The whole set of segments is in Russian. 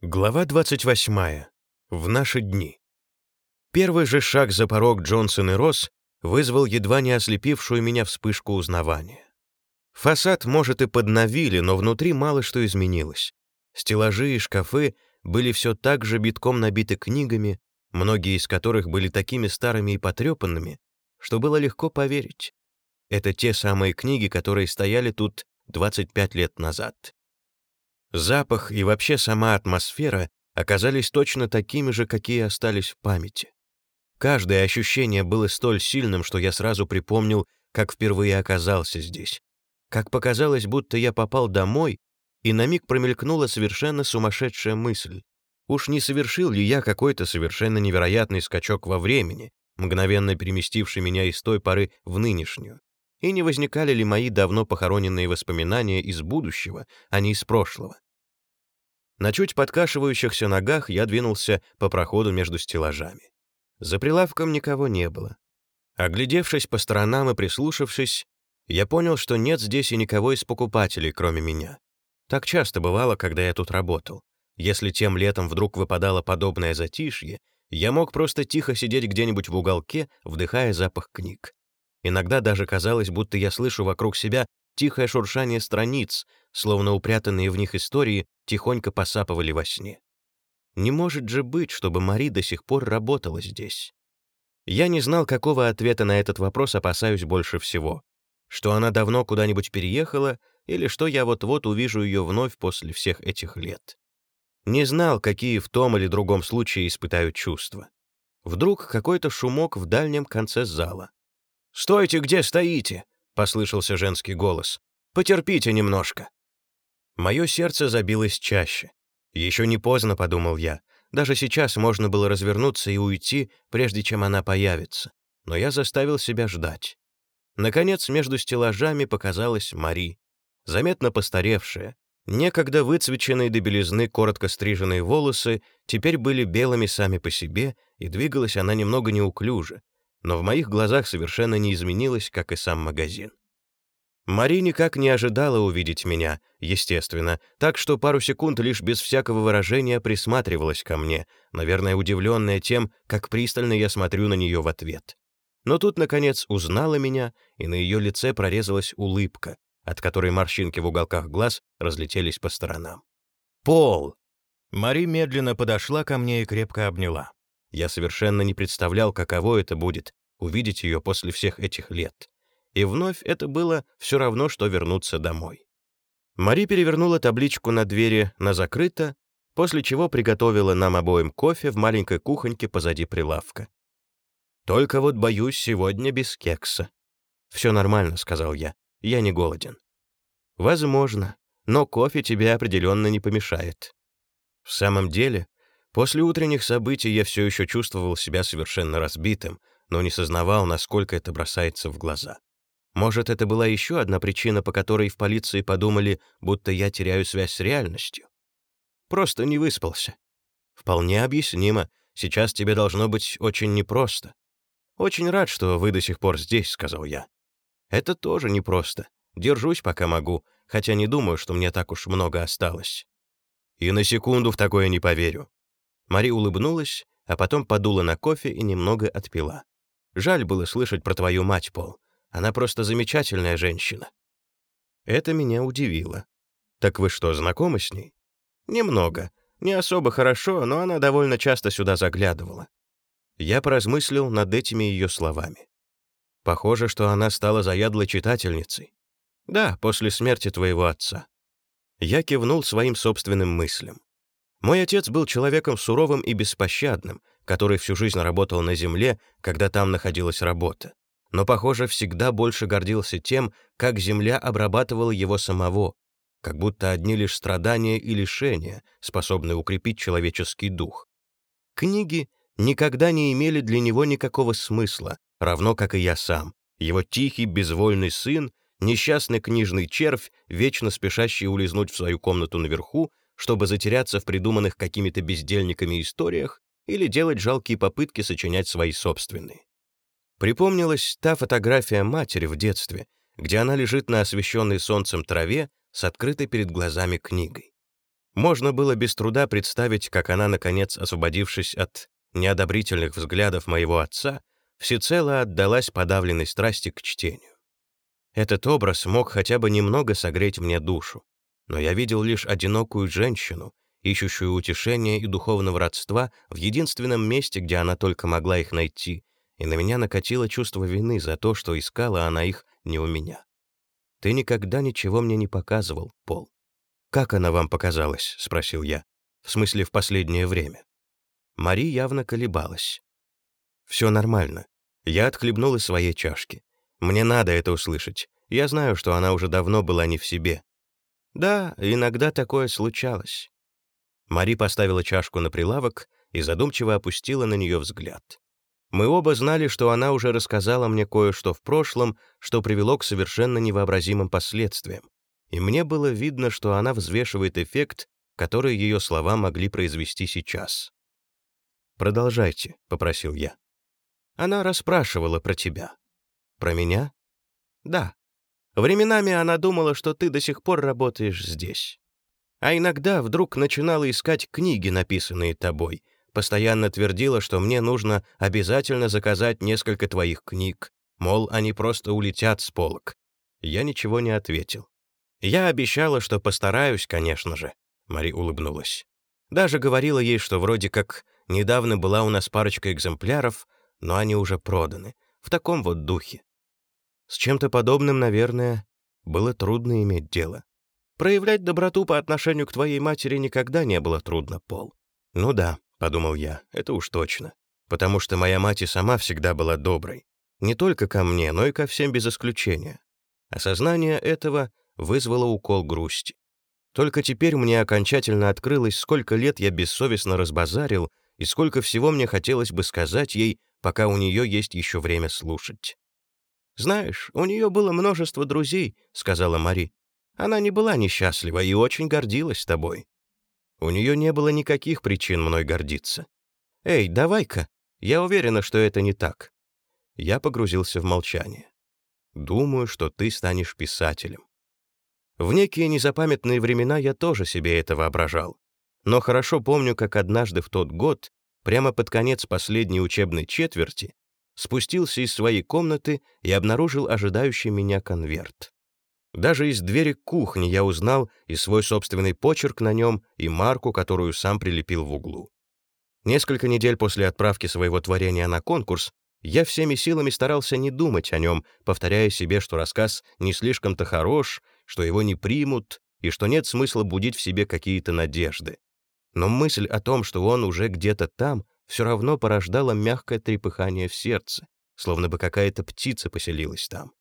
Глава 28. В наши дни. Первый же шаг за порог Джонсон и Росс вызвал едва не ослепившую меня вспышку узнавания. Фасад, может, и подновили, но внутри мало что изменилось. Стеллажи и шкафы были все так же битком набиты книгами, многие из которых были такими старыми и потрепанными, что было легко поверить. Это те самые книги, которые стояли тут 25 лет назад. Запах и вообще сама атмосфера оказались точно такими же, какие остались в памяти. Каждое ощущение было столь сильным, что я сразу припомнил, как впервые оказался здесь. Как показалось, будто я попал домой, и на миг промелькнула совершенно сумасшедшая мысль. Уж не совершил ли я какой-то совершенно невероятный скачок во времени, мгновенно переместивший меня из той поры в нынешнюю? И не возникали ли мои давно похороненные воспоминания из будущего, а не из прошлого. На чуть подкашивающихся ногах я двинулся по проходу между стеллажами. За прилавком никого не было. Оглядевшись по сторонам и прислушавшись, я понял, что нет здесь и никого из покупателей, кроме меня. Так часто бывало, когда я тут работал. Если тем летом вдруг выпадало подобное затишье, я мог просто тихо сидеть где-нибудь в уголке, вдыхая запах книг. Иногда даже казалось, будто я слышу вокруг себя тихое шуршание страниц, словно упрятанные в них истории тихонько посапывали во сне. Не может же быть, чтобы Мари до сих пор работала здесь. Я не знал, какого ответа на этот вопрос опасаюсь больше всего. Что она давно куда-нибудь переехала, или что я вот-вот увижу ее вновь после всех этих лет. Не знал, какие в том или другом случае испытают чувства. Вдруг какой-то шумок в дальнем конце зала. «Стойте, где стоите!» — послышался женский голос. «Потерпите немножко». Мое сердце забилось чаще. Еще не поздно, подумал я. Даже сейчас можно было развернуться и уйти, прежде чем она появится. Но я заставил себя ждать. Наконец, между стеллажами показалась Мари, заметно постаревшая. Некогда выцвеченные до белизны коротко стриженные волосы теперь были белыми сами по себе, и двигалась она немного неуклюже, но в моих глазах совершенно не изменилось, как и сам магазин. Мари никак не ожидала увидеть меня, естественно, так что пару секунд лишь без всякого выражения присматривалась ко мне, наверное, удивленная тем, как пристально я смотрю на нее в ответ. Но тут, наконец, узнала меня, и на ее лице прорезалась улыбка, от которой морщинки в уголках глаз разлетелись по сторонам. «Пол!» Мари медленно подошла ко мне и крепко обняла. Я совершенно не представлял, каково это будет — увидеть ее после всех этих лет. И вновь это было все равно, что вернуться домой. Мари перевернула табличку на двери на «закрыто», после чего приготовила нам обоим кофе в маленькой кухоньке позади прилавка. «Только вот боюсь сегодня без кекса». «Все нормально», — сказал я. «Я не голоден». «Возможно, но кофе тебе определенно не помешает». В самом деле, После утренних событий я все еще чувствовал себя совершенно разбитым, но не сознавал, насколько это бросается в глаза. Может, это была еще одна причина, по которой в полиции подумали, будто я теряю связь с реальностью. Просто не выспался. Вполне объяснимо. Сейчас тебе должно быть очень непросто. Очень рад, что вы до сих пор здесь, сказал я. Это тоже непросто. Держусь, пока могу, хотя не думаю, что мне так уж много осталось. И на секунду в такое не поверю. Мари улыбнулась, а потом подула на кофе и немного отпила. «Жаль было слышать про твою мать, Пол. Она просто замечательная женщина». Это меня удивило. «Так вы что, знакомы с ней?» «Немного. Не особо хорошо, но она довольно часто сюда заглядывала». Я поразмыслил над этими ее словами. Похоже, что она стала заядлой читательницей. Да, после смерти твоего отца. Я кивнул своим собственным мыслям. Мой отец был человеком суровым и беспощадным, который всю жизнь работал на земле, когда там находилась работа. Но, похоже, всегда больше гордился тем, как земля обрабатывала его самого, как будто одни лишь страдания и лишения способны укрепить человеческий дух. Книги никогда не имели для него никакого смысла, равно как и я сам, его тихий, безвольный сын, несчастный книжный червь, вечно спешащий улизнуть в свою комнату наверху, чтобы затеряться в придуманных какими-то бездельниками историях или делать жалкие попытки сочинять свои собственные. Припомнилась та фотография матери в детстве, где она лежит на освещенной солнцем траве с открытой перед глазами книгой. Можно было без труда представить, как она, наконец, освободившись от неодобрительных взглядов моего отца, всецело отдалась подавленной страсти к чтению. Этот образ мог хотя бы немного согреть мне душу, но я видел лишь одинокую женщину, ищущую утешения и духовного родства в единственном месте, где она только могла их найти, и на меня накатило чувство вины за то, что искала она их не у меня. «Ты никогда ничего мне не показывал, Пол». «Как она вам показалась?» — спросил я. «В смысле, в последнее время?» Мари явно колебалась. «Все нормально. Я отхлебнул из своей чашки. Мне надо это услышать. Я знаю, что она уже давно была не в себе. Да, иногда такое случалось. Мари поставила чашку на прилавок и задумчиво опустила на нее взгляд. Мы оба знали, что она уже рассказала мне кое-что в прошлом, что привело к совершенно невообразимым последствиям. И мне было видно, что она взвешивает эффект, который ее слова могли произвести сейчас. «Продолжайте», — попросил я. Она расспрашивала про тебя. Про меня? Да. Временами она думала, что ты до сих пор работаешь здесь. А иногда вдруг начинала искать книги, написанные тобой. Постоянно твердила, что мне нужно обязательно заказать несколько твоих книг. Мол, они просто улетят с полок. Я ничего не ответил. Я обещала, что постараюсь, конечно же. Мари улыбнулась. Даже говорила ей, что вроде как недавно была у нас парочка экземпляров, но они уже проданы. В таком вот духе. С чем-то подобным, наверное, было трудно иметь дело. Проявлять доброту по отношению к твоей матери никогда не было трудно, Пол. Ну да, подумал я, это уж точно. Потому что моя мать и сама всегда была доброй. Не только ко мне, но и ко всем без исключения. Осознание этого вызвало укол грусти. Только теперь мне окончательно открылось, сколько лет я бессовестно разбазарил и сколько всего мне хотелось бы сказать ей, пока у нее есть еще время слушать. «Знаешь, у нее было множество друзей», — сказала Мари. «Она не была несчастлива и очень гордилась тобой. У нее не было никаких причин мной гордиться. Эй, давай-ка, я уверена, что это не так». Я погрузился в молчание. «Думаю, что ты станешь писателем». В некие незапамятные времена я тоже себе это воображал но хорошо помню, как однажды в тот год, прямо под конец последней учебной четверти, спустился из своей комнаты и обнаружил ожидающий меня конверт. Даже из двери кухни я узнал и свой собственный почерк на нем, и марку, которую сам прилепил в углу. Несколько недель после отправки своего творения на конкурс я всеми силами старался не думать о нем, повторяя себе, что рассказ не слишком-то хорош, что его не примут и что нет смысла будить в себе какие-то надежды. Но мысль о том, что он уже где-то там, все равно порождала мягкое трепыхание в сердце, словно бы какая-то птица поселилась там.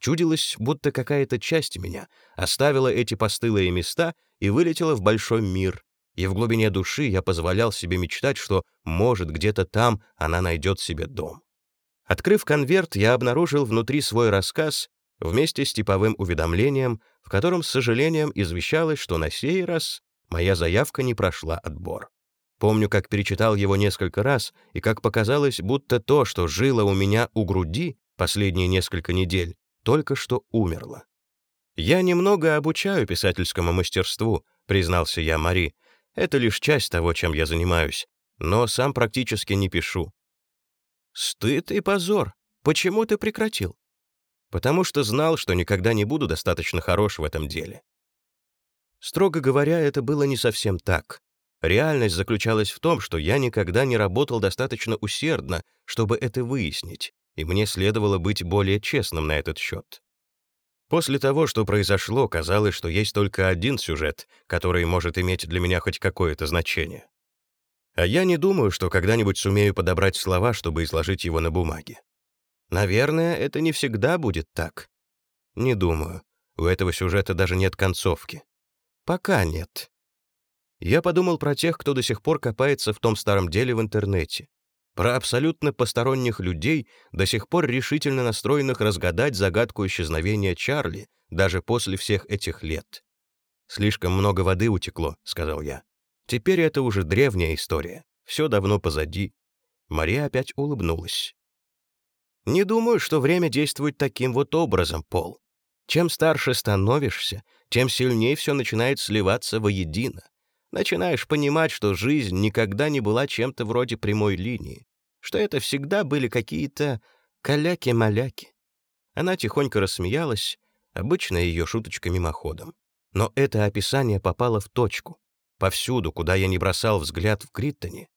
Чудилось, будто какая-то часть меня оставила эти постылые места и вылетела в большой мир, и в глубине души я позволял себе мечтать, что, может, где-то там она найдет себе дом. Открыв конверт, я обнаружил внутри свой рассказ вместе с типовым уведомлением, в котором с сожалением извещалось, что на сей раз моя заявка не прошла отбор. Помню, как перечитал его несколько раз, и как показалось, будто то, что жило у меня у груди последние несколько недель, только что умерло. «Я немного обучаю писательскому мастерству», — признался я Мари. «Это лишь часть того, чем я занимаюсь, но сам практически не пишу». «Стыд и позор. Почему ты прекратил?» «Потому что знал, что никогда не буду достаточно хорош в этом деле. Строго говоря, это было не совсем так. Реальность заключалась в том, что я никогда не работал достаточно усердно, чтобы это выяснить, и мне следовало быть более честным на этот счет. После того, что произошло, казалось, что есть только один сюжет, который может иметь для меня хоть какое-то значение. А я не думаю, что когда-нибудь сумею подобрать слова, чтобы изложить его на бумаге. Наверное, это не всегда будет так. Не думаю. У этого сюжета даже нет концовки. Пока нет. Я подумал про тех, кто до сих пор копается в том старом деле в интернете. Про абсолютно посторонних людей, до сих пор решительно настроенных разгадать загадку исчезновения Чарли даже после всех этих лет. «Слишком много воды утекло», — сказал я. «Теперь это уже древняя история. Все давно позади». Мария опять улыбнулась. «Не думаю, что время действует таким вот образом, Пол. Чем старше становишься, тем сильнее все начинает сливаться воедино. Начинаешь понимать, что жизнь никогда не была чем-то вроде прямой линии, что это всегда были какие-то каляки-маляки. Она тихонько рассмеялась, обычно ее шуточка мимоходом. Но это описание попало в точку. Повсюду, куда я не бросал взгляд в Криттоне,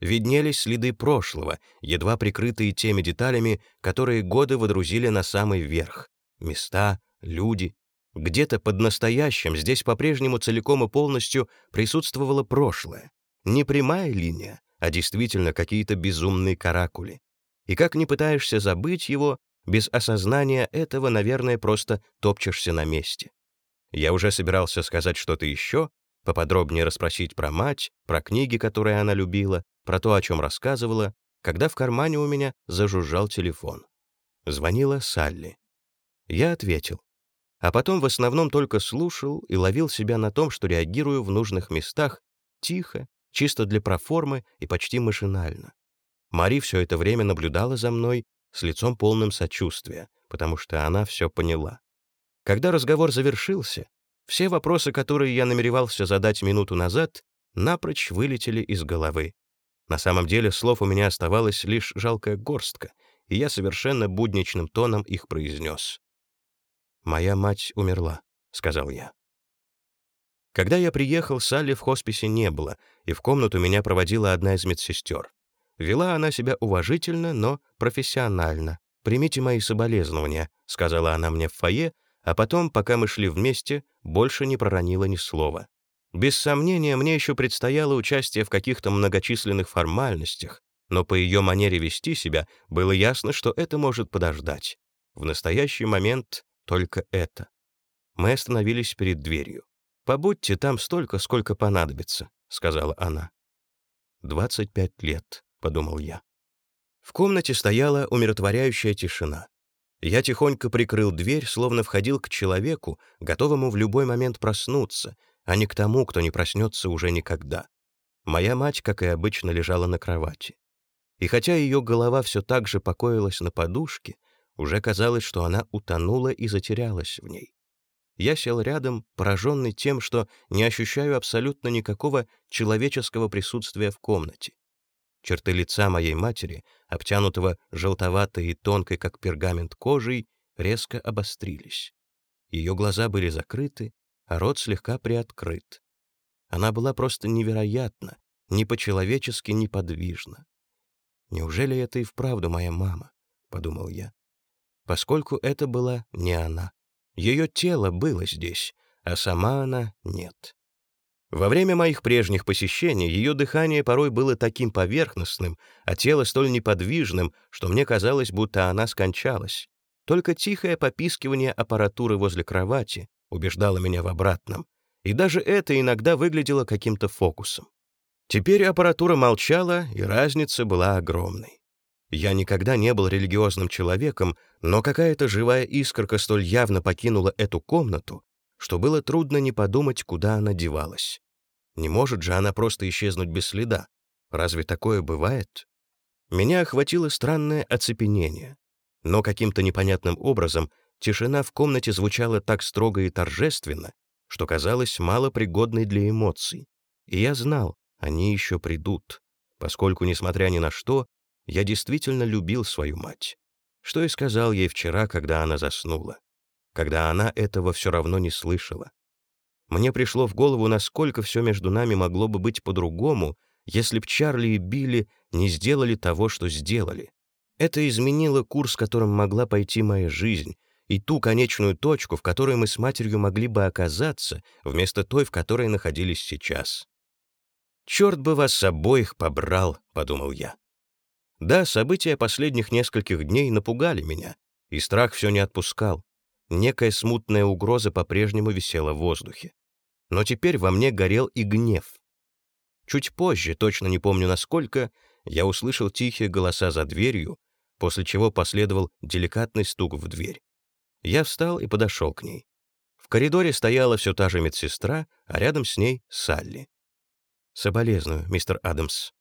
виднелись следы прошлого, едва прикрытые теми деталями, которые годы водрузили на самый верх. Места, люди. Где-то под настоящим здесь по-прежнему целиком и полностью присутствовало прошлое. Не прямая линия, а действительно какие-то безумные каракули. И как не пытаешься забыть его, без осознания этого, наверное, просто топчешься на месте. Я уже собирался сказать что-то еще, поподробнее расспросить про мать, про книги, которые она любила, про то, о чем рассказывала, когда в кармане у меня зажужжал телефон. Звонила Салли. Я ответил. А потом в основном только слушал и ловил себя на том, что реагирую в нужных местах, тихо, чисто для проформы и почти машинально. Мари все это время наблюдала за мной с лицом полным сочувствия, потому что она все поняла. Когда разговор завершился, все вопросы, которые я намеревался задать минуту назад, напрочь вылетели из головы. На самом деле слов у меня оставалась лишь жалкая горстка, и я совершенно будничным тоном их произнес. «Моя мать умерла», — сказал я. Когда я приехал, Салли в хосписе не было, и в комнату меня проводила одна из медсестер. Вела она себя уважительно, но профессионально. «Примите мои соболезнования», — сказала она мне в фойе, а потом, пока мы шли вместе, больше не проронила ни слова. Без сомнения, мне еще предстояло участие в каких-то многочисленных формальностях, но по ее манере вести себя было ясно, что это может подождать. В настоящий момент только это. Мы остановились перед дверью. «Побудьте там столько, сколько понадобится», — сказала она. «Двадцать пять лет», — подумал я. В комнате стояла умиротворяющая тишина. Я тихонько прикрыл дверь, словно входил к человеку, готовому в любой момент проснуться, а не к тому, кто не проснется уже никогда. Моя мать, как и обычно, лежала на кровати. И хотя ее голова все так же покоилась на подушке, уже казалось, что она утонула и затерялась в ней. Я сел рядом, пораженный тем, что не ощущаю абсолютно никакого человеческого присутствия в комнате. Черты лица моей матери, обтянутого желтоватой и тонкой, как пергамент кожей, резко обострились. Ее глаза были закрыты, а рот слегка приоткрыт. Она была просто невероятно, не по-человечески неподвижна. «Неужели это и вправду моя мама?» — подумал я. Поскольку это была не она. Ее тело было здесь, а сама она — нет. Во время моих прежних посещений ее дыхание порой было таким поверхностным, а тело столь неподвижным, что мне казалось, будто она скончалась. Только тихое попискивание аппаратуры возле кровати убеждало меня в обратном, и даже это иногда выглядело каким-то фокусом. Теперь аппаратура молчала, и разница была огромной. Я никогда не был религиозным человеком, но какая-то живая искорка столь явно покинула эту комнату, что было трудно не подумать, куда она девалась. Не может же она просто исчезнуть без следа. Разве такое бывает? Меня охватило странное оцепенение. Но каким-то непонятным образом тишина в комнате звучала так строго и торжественно, что казалось малопригодной для эмоций. И я знал, они еще придут, поскольку, несмотря ни на что, я действительно любил свою мать. Что и сказал ей вчера, когда она заснула когда она этого все равно не слышала. Мне пришло в голову, насколько все между нами могло бы быть по-другому, если б Чарли и Билли не сделали того, что сделали. Это изменило курс, которым могла пойти моя жизнь, и ту конечную точку, в которой мы с матерью могли бы оказаться, вместо той, в которой находились сейчас. «Черт бы вас обоих побрал», — подумал я. Да, события последних нескольких дней напугали меня, и страх все не отпускал некая смутная угроза по-прежнему висела в воздухе. Но теперь во мне горел и гнев. Чуть позже, точно не помню насколько, я услышал тихие голоса за дверью, после чего последовал деликатный стук в дверь. Я встал и подошел к ней. В коридоре стояла все та же медсестра, а рядом с ней — Салли. «Соболезную, мистер Адамс».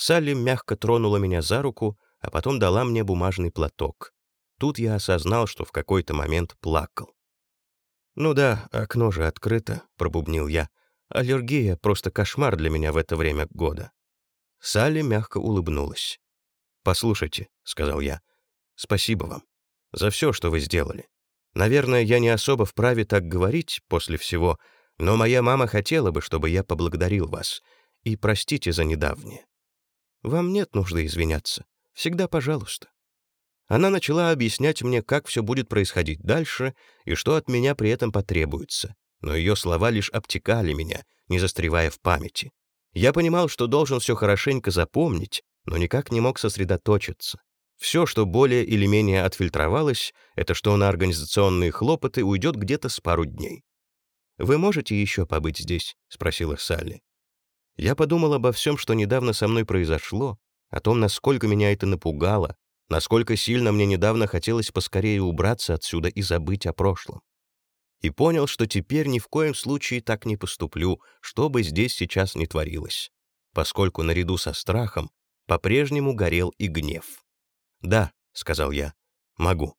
Салли мягко тронула меня за руку, а потом дала мне бумажный платок. Тут я осознал, что в какой-то момент плакал. «Ну да, окно же открыто», — пробубнил я. Аллергия — просто кошмар для меня в это время года». Салли мягко улыбнулась. «Послушайте», — сказал я, — «спасибо вам за все, что вы сделали. Наверное, я не особо вправе так говорить после всего, но моя мама хотела бы, чтобы я поблагодарил вас. И простите за недавнее. Вам нет нужды извиняться. Всегда пожалуйста. Она начала объяснять мне, как все будет происходить дальше и что от меня при этом потребуется. Но ее слова лишь обтекали меня, не застревая в памяти. Я понимал, что должен все хорошенько запомнить, но никак не мог сосредоточиться. Все, что более или менее отфильтровалось, это что на организационные хлопоты уйдет где-то с пару дней. «Вы можете еще побыть здесь?» — спросила Салли. Я подумал обо всем, что недавно со мной произошло, о том, насколько меня это напугало, насколько сильно мне недавно хотелось поскорее убраться отсюда и забыть о прошлом. И понял, что теперь ни в коем случае так не поступлю, что бы здесь сейчас ни творилось, поскольку наряду со страхом по-прежнему горел и гнев. «Да», — сказал я, — «могу».